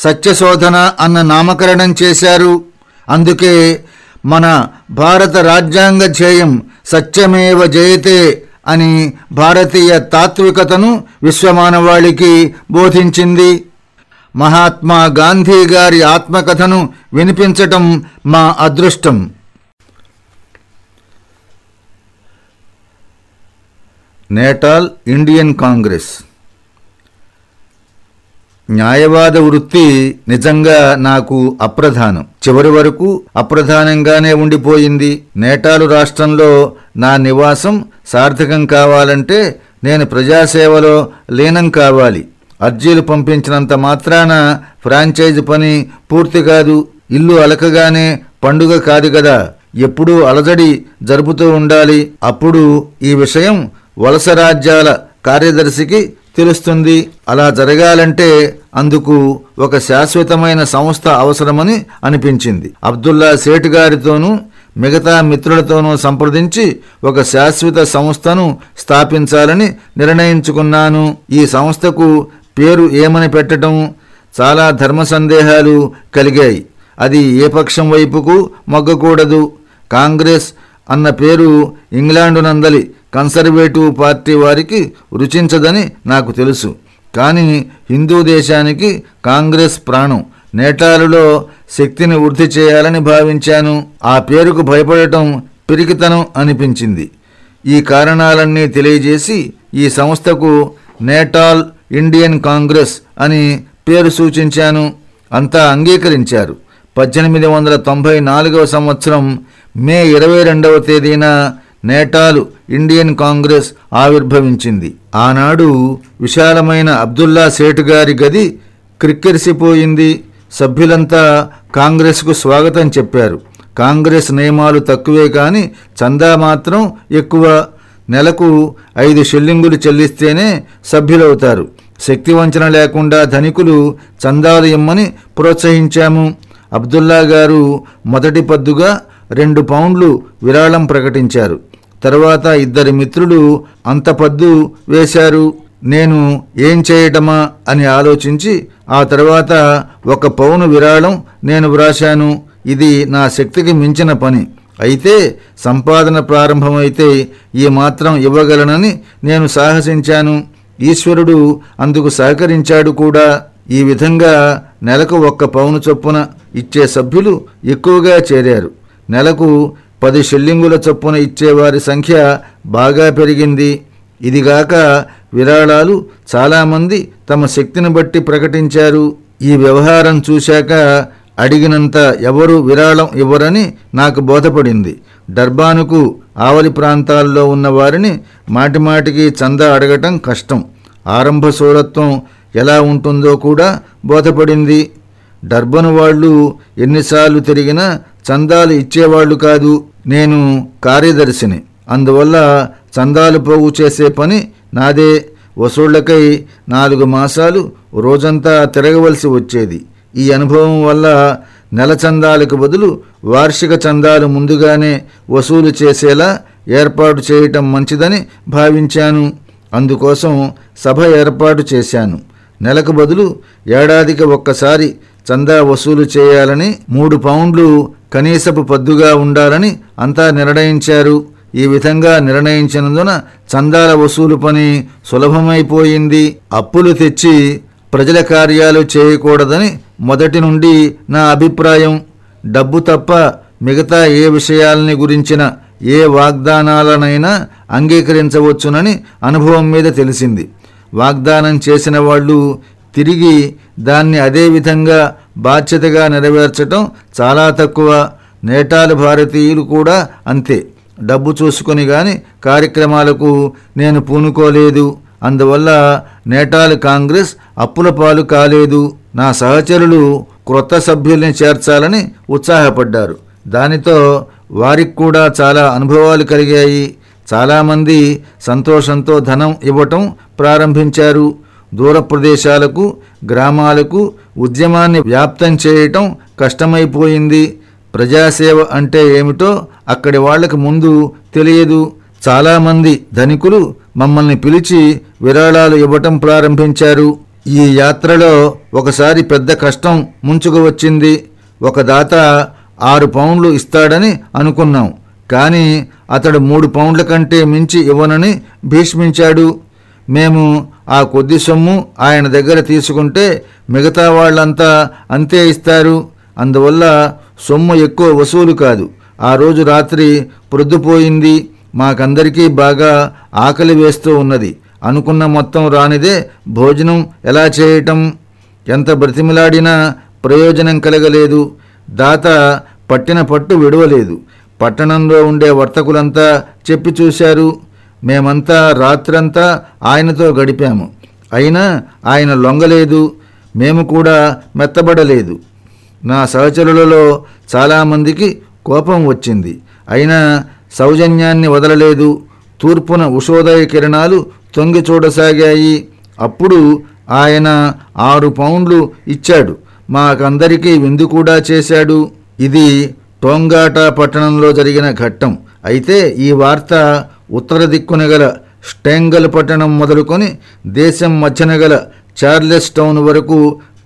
సత్యశోధన అన్న నామకరణం చేశారు. అందుకే మన భారత రాజ్యాంగ ధ్యేయం సత్యమేవ జయతే అని భారతీయ తాత్వికతను విశ్వమానవాళికి బోధించింది. మహాత్మా గాంధీ గారి ఆత్మకథను వినిపించటం మా అదృష్టం. నేటాల్ ఇండియన్ కాంగ్రెస్ న్యాయవాద వృత్తి నిజంగా నాకు అప్రధానం. చివరి వరకు అప్రధానంగానే ఉండిపోయింది. నేటాలు రాష్ట్రంలో నా నివాసం సార్థకం కావాలంటే నేను ప్రజాసేవలో లీనం కావాలి. అర్జీలు పంపించినంత మాత్రాన ఫ్రాంచైజ్ పని పూర్తి కాదు. ఇల్లు అలకగానే పండుగ కాదు కదా. ఎప్పుడూ అలజడి జరుపుతూ ఉండాలి. అప్పుడు ఈ విషయం వలస రాజ్యాల కార్యదర్శికి తెలుస్తుంది. అలా జరగాలంటే అందుకు ఒక శాశ్వతమైన సంస్థ అవసరమని అనిపించింది. అబ్దుల్లా సేట్ గారితోనూ మిగతా మిత్రులతోనూ సంప్రదించి ఒక శాశ్వత సంస్థను స్థాపించాలని నిర్ణయించుకున్నాను. ఈ సంస్థకు పేరు ఏమని పెట్టడం చాలా ధర్మ సందేహాలు కలిగాయి. అది ఏ పక్షం వైపుకు మొగ్గకూడదు. కాంగ్రెస్ అన్న పేరు ఇంగ్లాండు నందలి. కన్సర్వేటివ్ పార్టీ వారికి రుచించదని నాకు తెలుసు. కానీ హిందూ దేశానికి కాంగ్రెస్ ప్రాణం. నేటాలులో శక్తిని వృద్ధి చేయాలని భావించాను. ఆ పేరుకు భయపడటం పిరికితనం అనిపించింది. ఈ కారణాలన్నీ తెలియజేసి ఈ సంస్థకు నేటాల్ ఇండియన్ కాంగ్రెస్ అని పేరు సూచించాను. అంతా అంగీకరించారు. పద్దెనిమిది వందల తొంభై నాలుగవ సంవత్సరం మే ఇరవై రెండవ తేదీన నేటాలు ఇండియన్ కాంగ్రెస్ ఆవిర్భవించింది. ఆనాడు విశాలమైన అబ్దుల్లా సేఠ్ గారి గది క్రిక్కెరిసిపోయింది. సభ్యులంతా కాంగ్రెస్కు స్వాగతం చెప్పారు. కాంగ్రెస్ నియమాలు తక్కువే కానీ చందా మాత్రం ఎక్కువ. నెలకు ఐదు షిల్లింగులు చెల్లిస్తేనే సభ్యులవుతారు. శక్తి వంచన లేకుండా ధనికులు చందాలు ఇమ్మని ప్రోత్సహించాము. అబ్దుల్లా గారు మొదటి పద్దుగా రెండు పౌండ్లు విరాళం ప్రకటించారు. తర్వాత ఇద్దరి మిత్రులు అంత పద్దు వేశారు. నేను ఏం చేయటమా అని ఆలోచించి ఆ తర్వాత ఒక పౌను విరాళం నేను వ్రాశాను. ఇది నా శక్తికి మించిన పని. అయితే సంపాదన ప్రారంభమైతే ఈ మాత్రం ఇవ్వగలనని నేను సాహసించాను. ఈశ్వరుడు అందుకు సహకరించాడు కూడా. ఈ విధంగా నెలకు ఒక్క పౌను చొప్పున ఇచ్చే సభ్యులు ఎక్కువగా చేరారు. నెలకు పది షిల్లింగుల చొప్పున ఇచ్చేవారి సంఖ్య బాగా పెరిగింది. ఇదిగాక విరాళాలు చాలామంది తమ శక్తిని బట్టి ప్రకటించారు. ఈ వ్యవహారం చూశాక అడిగినంత ఎవరు విరాళం ఇవ్వరని నాకు బోధపడింది. డర్బానుకు ఆవలి ప్రాంతాల్లో ఉన్న వారిని మాటిమాటికి చందా అడగటం కష్టం. ఆరంభ సూరత్వం ఎలా ఉంటుందో కూడా బోధపడింది. డర్బను వాళ్ళు ఎన్నిసార్లు తిరిగినా చందాలు ఇచ్చేవాళ్ళు కాదు. నేను కార్యదర్శిని. అందువల్ల చందాలు పోగు చేసే పని నాదే. వసూళ్ళకై నాలుగు మాసాలు రోజంతా తిరగవలసి వచ్చేది. ఈ అనుభవం వల్ల నెల చందాలకు బదులు వార్షిక చందాలు ముందుగానే వసూలు చేసేలా ఏర్పాటు చేయటం మంచిదని భావించాను. అందుకోసం సభ ఏర్పాటు చేశాను. నెలకు బదులు ఏడాదికి ఒక్కసారి చందా వసూలు చేయాలని మూడు పౌండ్లు కనీసపు పద్దుగా ఉండాలని అంతా నిర్ణయించారు. ఈ విధంగా నిర్ణయించినందున చందాల వసూలు పని సులభమైపోయింది. అప్పులు తెచ్చి ప్రజల కార్యాలు చేయకూడదని మొదటి నుండి నా అభిప్రాయం. డబ్బు తప్ప మిగతా ఏ విషయాలని గురించిన ఏ వాగ్దానాలనైనా అంగీకరించవచ్చునని అనుభవం మీద తెలిసింది. వాగ్దానం చేసిన వాళ్ళు తిరిగి దాన్ని అదే విధంగా బాధ్యతగా నెరవేర్చటం చాలా తక్కువ. నేటాలు భారతీయులు కూడా అంతే. డబ్బు చూసుకొని కానీ కార్యక్రమాలకు నేను పూనుకోలేదు. అందువల్ల నేటాలు కాంగ్రెస్ అప్పుల పాలు కాలేదు. నా సహచరులు క్రొత్త సభ్యుల్ని చేర్చాలని ఉత్సాహపడ్డారు. దానితో వారికి కూడా చాలా అనుభవాలు కలిగాయి. చాలామంది సంతోషంతో ధనం ఇవ్వటం ప్రారంభించారు. దూర ప్రదేశాలకు గ్రామాలకు ఉద్యమాన్ని వ్యాప్తం చేయటం కష్టమైపోయింది. ప్రజాసేవ అంటే ఏమిటో అక్కడి వాళ్ళకు ముందు తెలియదు. చాలామంది ధనికులు మమ్మల్ని పిలిచి విరాళాలు ఇవ్వటం ప్రారంభించారు. ఈ యాత్రలో ఒకసారి పెద్ద కష్టం ముంచుకు వచ్చింది. ఒక దాత ఆరు పౌండ్లు ఇస్తాడని అనుకున్నాం. కానీ అతడు మూడు పౌండ్ల కంటే మించి ఇవ్వనని భీష్మించాడు. మేము ఆ కొద్ది సొమ్ము ఆయన దగ్గర తీసుకుంటే మిగతా వాళ్ళంతా అంతే ఇస్తారు. అందువల్ల సొమ్ము ఎక్కువ వసూలు కాదు. ఆ రోజు రాత్రి ప్రొద్దుపోయింది మాకందరికీ బాగా ఆకలి వేస్తూ ఉన్నది. అనుకున్న మొత్తం రానిదే భోజనం ఎలా చేయటం? ఎంత బ్రతిమిలాడినా ప్రయోజనం కలగలేదు. దాత పట్టిన పట్టు విడవలేదు. పట్టణంలో ఉండే వర్తకులంతా చెప్పి చూశారు. మేమంతా రాత్రంతా ఆయనతో గడిపాము. అయినా ఆయన లొంగలేదు మేము కూడా మెత్తబడలేదు. నా సహచరులలో చాలామందికి కోపం వచ్చింది. అయినా సౌజన్యాన్ని వదలలేదు. తూర్పున ఉషోదయ కిరణాలు తొంగి చూడసాగాయి. అప్పుడు ఆయన ఆరు పౌండ్లు ఇచ్చాడు. మాకందరికీ విందు కూడా చేశాడు. ఇది టోంగాటా పట్టణంలో జరిగిన ఘట్టం. అయితే ఈ వార్త ఉత్తర దిక్కున గల స్టెంగల్ పట్టణం మొదలుకొని దేశం మధ్యన గల చార్లెస్ టౌన్ వరకు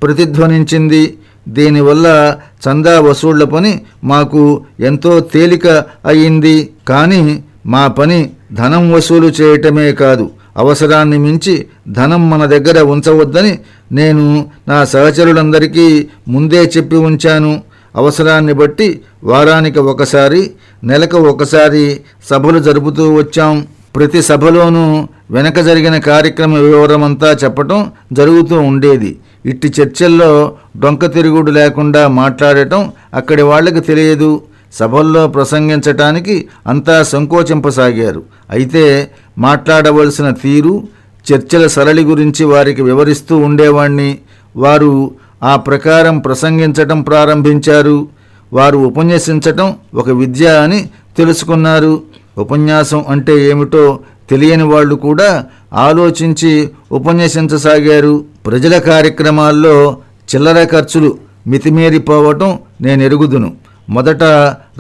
ప్రతిధ్వనించింది. దీనివల్ల చందా వసూళ్ళ పని మాకు ఎంతో తేలిక అయింది కానీ మా పని ధనం వసూలు చేయటమే కాదు. అవసరాన్ని మించి ధనం మన దగ్గర ఉంచవద్దని నేను నా సహచరులందరికీ ముందే చెప్పి ఉంచాను. అవసరాన్ని బట్టి వారానికి ఒకసారి నెలకు ఒకసారి సభలు జరుపుతూ వచ్చాం. ప్రతి సభలోనూ వెనక జరిగిన కార్యక్రమ వివరమంతా చెప్పటం జరుగుతూ ఉండేది. ఇట్టి చర్చల్లో డొంక తిరుగుడు లేకుండా మాట్లాడటం అక్కడి వాళ్ళకి తెలియదు. సభల్లో ప్రసంగించటానికి అంతా సంకోచింపసాగారు. అయితే మాట్లాడవలసిన తీరు చర్చల సరళి గురించి వారికి వివరిస్తూ ఉండేవాణ్ణి. వారు ఆ ప్రకారం ప్రసంగించటం ప్రారంభించారు. వారు ఉపన్యసించటం ఒక విద్య అని తెలుసుకున్నారు. ఉపన్యాసం అంటే ఏమిటో తెలియని వాళ్ళు కూడా ఆలోచించి ఉపన్యసించసాగారు. ప్రజల కార్యక్రమాల్లో చిల్లర ఖర్చులు మితిమీరిపోవటం నేను ఎరుగుదును మొదట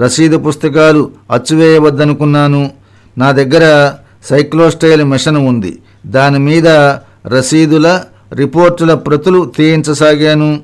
రసీదు పుస్తకాలు అచ్చువేయవద్దనుకున్నాను. నా దగ్గర సైక్లోస్టైల్ మిషన్ ఉంది. దాని మీద రసీదుల రిపోర్టుల ప్రతులు తీయించసాగాను.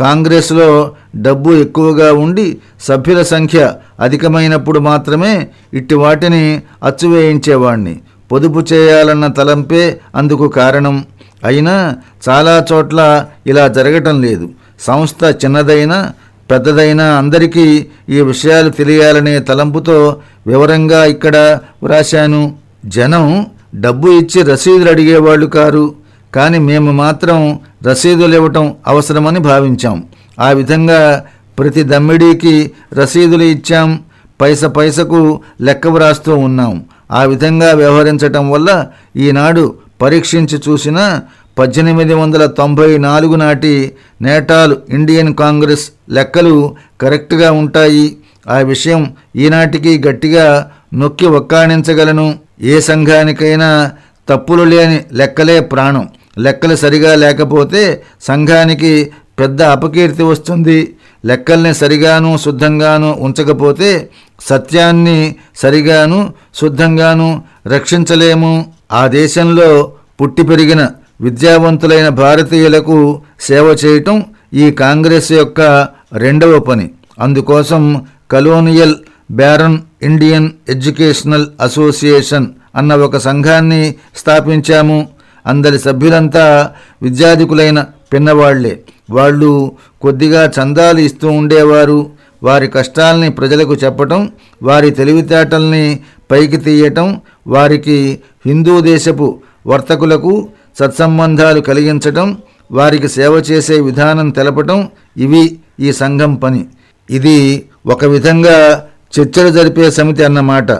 కాంగ్రెస్లో డబ్బు ఎక్కువగా ఉండి సభ్యుల సంఖ్య అధికమైనప్పుడు మాత్రమే ఇట్టి వాటిని అచ్చువేయించేవాణ్ణి. పొదుపు చేయాలన్న తలంపే అందుకు కారణం. అయినా చాలా చోట్ల ఇలా జరగటం లేదు. సంస్థ చిన్నదైనా పెద్దదైనా అందరికీ ఈ విషయాలు తెలియాలనే తలంపుతో వివరంగా ఇక్కడ వ్రాశాను. జనం డబ్బు ఇచ్చి రసీదులు అడిగేవాళ్ళు కారు. కానీ మేము మాత్రం రసీదులు ఇవ్వటం అవసరమని భావించాం. ఆ విధంగా ప్రతి దమ్మిడీకి రసీదులు ఇచ్చాం. పైస పైసకు లెక్క వ్రాస్తూ ఉన్నాం. ఆ విధంగా వ్యవహరించటం వల్ల ఈనాడు పరీక్షించి చూసిన పద్దెనిమిది వందల తొంభై నాలుగు నాటి నేటాలు ఇండియన్ కాంగ్రెస్ లెక్కలు కరెక్ట్గా ఉంటాయి. ఆ విషయం ఈనాటికి గట్టిగా నొక్కి ఒక్కాణించగలను. ఏ సంఘానికైనా తప్పులు లేని లెక్కలే ప్రాణం. లెక్కలు సరిగా లేకపోతే సంఘానికి పెద్ద అపకీర్తి వస్తుంది. లెక్కల్ని సరిగాను శుద్ధంగాను ఉంచకపోతే సత్యాన్ని సరిగాను శుద్ధంగాను రక్షించలేము. ఆ దేశంలో పుట్టి పెరిగిన విద్యావంతులైన భారతీయులకు సేవ చేయటం ఈ కాంగ్రెస్ యొక్క రెండవ పని. అందుకోసం colonial baron Indian educational association అన్న ఒక సంఘాన్ని స్థాపించాము. అందరి సభ్యులంతా విద్యాధికులైన పిన్నవాళ్ళే. వాళ్ళు కొద్దిగా చందాలు ఇస్తూ ఉండేవారు. వారి కష్టాల్ని ప్రజలకు చెప్పటం వారి తెలివితేటల్ని పైకి తీయటం వారికి హిందూ దేశపు వర్తకులకు సత్సంబంధాలు కలిగించటం వారికి సేవ చేసే విధానం తెలపటం ఇవి ఈ సంఘం పని. ఇది ఒక విధంగా చర్చలు జరిపే సమితి అన్నమాట.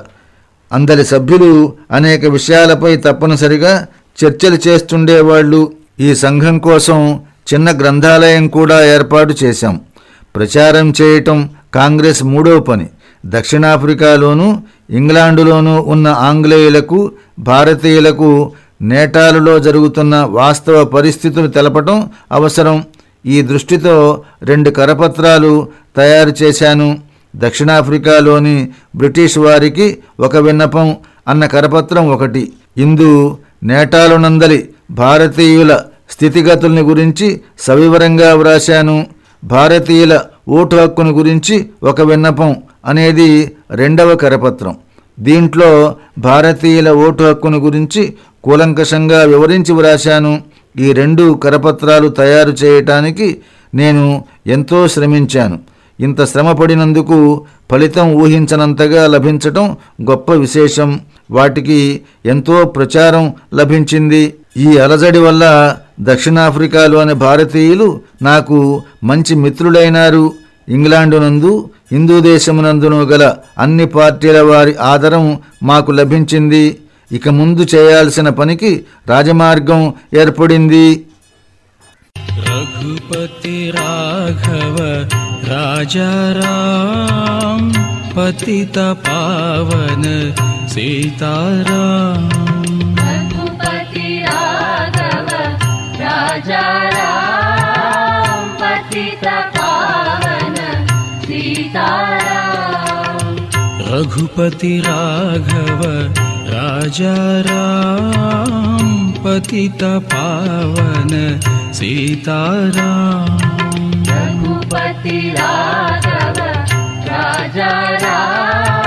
అందరి సభ్యులు అనేక విషయాలపై తప్పనిసరిగా చర్చలు చేస్తుండేవాళ్ళు ఈ సంఘం కోసం చిన్న గ్రంథాలయం కూడా ఏర్పాటు చేశాం. ప్రచారం చేయటం కాంగ్రెస్ మూడో పని. దక్షిణాఫ్రికాలోనూ ఇంగ్లాండులోనూ ఉన్న ఆంగ్లేయులకు భారతీయులకు నేటాలులో జరుగుతున్న వాస్తవ పరిస్థితులు తెలపటం అవసరం. ఈ దృష్టితో రెండు కరపత్రాలు తయారు చేశాను. దక్షిణాఫ్రికాలోని బ్రిటిష్ వారికి ఒక విన్నపం అన్న కరపత్రం ఒకటి. ఇందు నేటాలునందలి భారతీయుల స్థితిగతుల్ని గురించి సవివరంగా వ్రాశాను. భారతీయుల ఓటు హక్కును గురించి ఒక విన్నపం అనేది రెండవ కరపత్రం. దీంట్లో భారతీయుల ఓటు హక్కును గురించి కూలంకషంగా వివరించి వ్రాశాను. ఈ రెండు కరపత్రాలు తయారు చేయటానికి నేను ఎంతో శ్రమించాను. ఇంత శ్రమపడినందుకు ఫలితం ఊహించనంతగా లభించటం గొప్ప విశేషం. వాటికి ఎంతో ప్రచారం లభించింది. ఈ అలజడి వల్ల దక్షిణాఫ్రికాలోని భారతీయులు నాకు మంచి మిత్రులైనారు. ఇంగ్లాండునందు హిందూ దేశమునందును గల అన్ని పార్టీల వారి ఆదరం మాకు లభించింది. ఇక ముందు చేయాల్సిన పనికి రాజమార్గం ఏర్పడింది. రఘుపతి రాఘవ రాజారా पतित पावन सीताराम। रघुपति राघव राजा राम पतित पावन सीताराम रघुपति राजा राम पतित पावन सीताराम। रघुपति राघव राजा